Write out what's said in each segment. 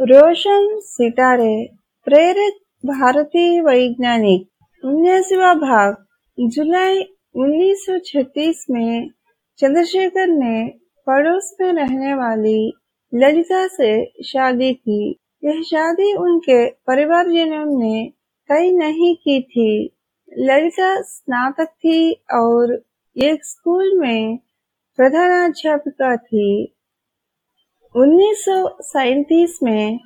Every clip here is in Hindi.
रोशन सितारे, प्रेरित भारतीय वैज्ञानिक उन्यासीवा भाग, जुलाई 1936 में चंद्रशेखर ने पड़ोस में रहने वाली ललिता से शादी की। यह शादी उनके परिवारजनों ने तय नहीं की थी। ललिता स्नातक थी और एक स्कूल में प्रधानाध्यापिका थी। उन्नीस में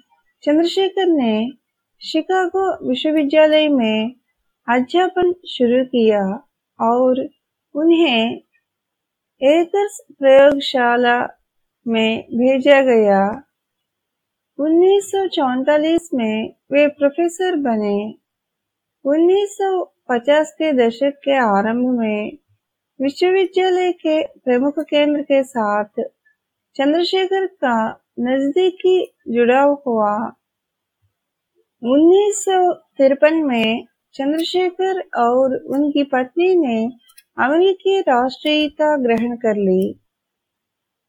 चंद्रशेखर ने शिकागो विश्वविद्यालय में अध्यापन शुरू किया और उन्हें एकर्स प्रयोगशाला में भेजा गया। उन्नीस में वे प्रोफेसर बने। 1950 के दशक के आरंभ में विश्वविद्यालय के प्रमुख केंद्र के साथ चंद्रशेखर का नजदीकी जुड़ाव हुआ। उन्नीस में चंद्रशेखर और उनकी पत्नी ने अमेरिकी राष्ट्रीयता ग्रहण कर ली।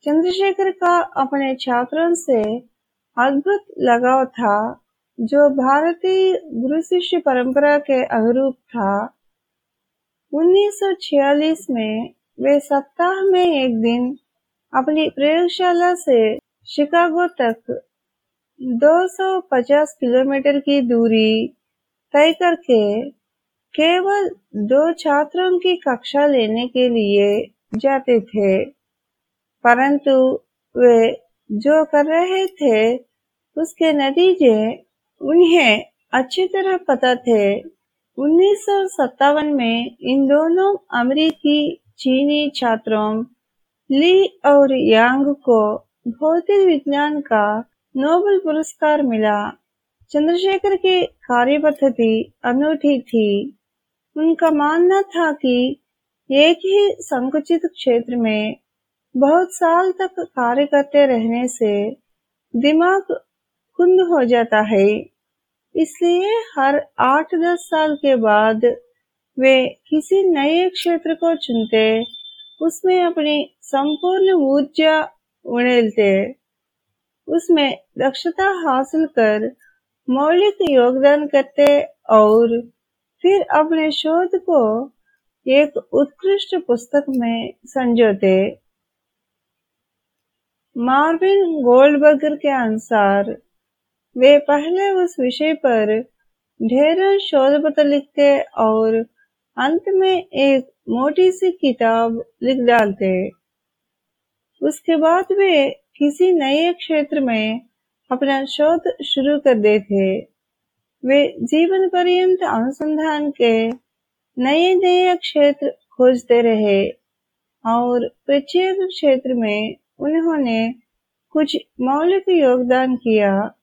चंद्रशेखर का अपने छात्रों से अद्भुत लगाव था, जो भारतीय गुरु शिष्य परंपरा के अनुरूप था। 1946 में वे सप्ताह में एक दिन अपनी प्रयोगशाला से शिकागो तक 250 किलोमीटर की दूरी तय करके केवल दो छात्रों की कक्षा लेने के लिए जाते थे। परंतु वे जो कर रहे थे, उसके नतीजे उन्हें अच्छी तरह पता थे। उन्नीस सौ सत्तावन में इन दोनों अमेरिकी चीनी छात्रों ली और यांग को भौतिक विज्ञान का नोबेल पुरस्कार मिला। चंद्रशेखर की कार्य पद्धति अनूठी थी। उनका मानना था कि एक ही संकुचित क्षेत्र में बहुत साल तक कार्य करते रहने से दिमाग कुंद हो जाता है। इसलिए हर आठ दस साल के बाद वे किसी नए क्षेत्र को चुनते उसमें अपनी संपूर्ण ऊर्जा उड़ेलते उसमें दक्षता हासिल कर मौलिक योगदान करते और फिर अपने शोध को एक उत्कृष्ट पुस्तक में संजोते। मार्विन गोल्डबर्गर के अनुसार, वे पहले उस विषय पर ढेरों शोध पत्र लिखते और अंत में एक मोटी सी किताब लिख डालते। उसके बाद वे किसी नए क्षेत्र में अपना शोध शुरू कर देते। वे जीवन पर्यंत अनुसंधान के नए नए क्षेत्र खोजते रहे और प्रत्येक क्षेत्र में उन्होंने कुछ मौलिक योगदान किया।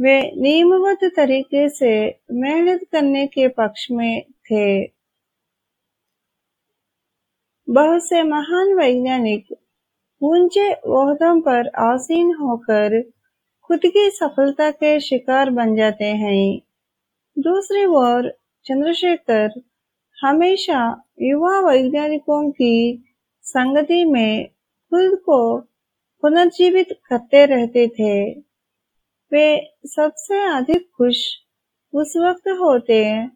वे नियमबद्ध तरीके से मेहनत करने के पक्ष में थे। बहुत से महान वैज्ञानिक ऊँचे ओहदों पर आसीन होकर खुद की सफलता के शिकार बन जाते हैं। दूसरी ओर, चंद्रशेखर हमेशा युवा वैज्ञानिकों की संगति में खुद को पुनर्जीवित करते रहते थे। वे सबसे अधिक खुश उस वक्त होते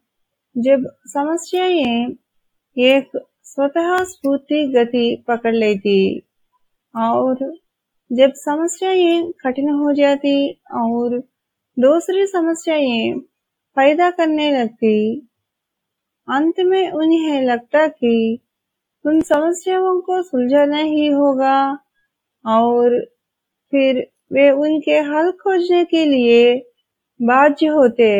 जब समस्याएँ एक स्वतः स्फूर्ति गति पकड़ लेती और जब समस्याएँ कठिन हो जाती और दूसरी समस्याएँ पैदा करने लगती, अंत में उन्हें लगता कि उन समस्याओं को सुलझाना ही होगा और फिर वे उनके हल खोजने के लिए बाध्य होते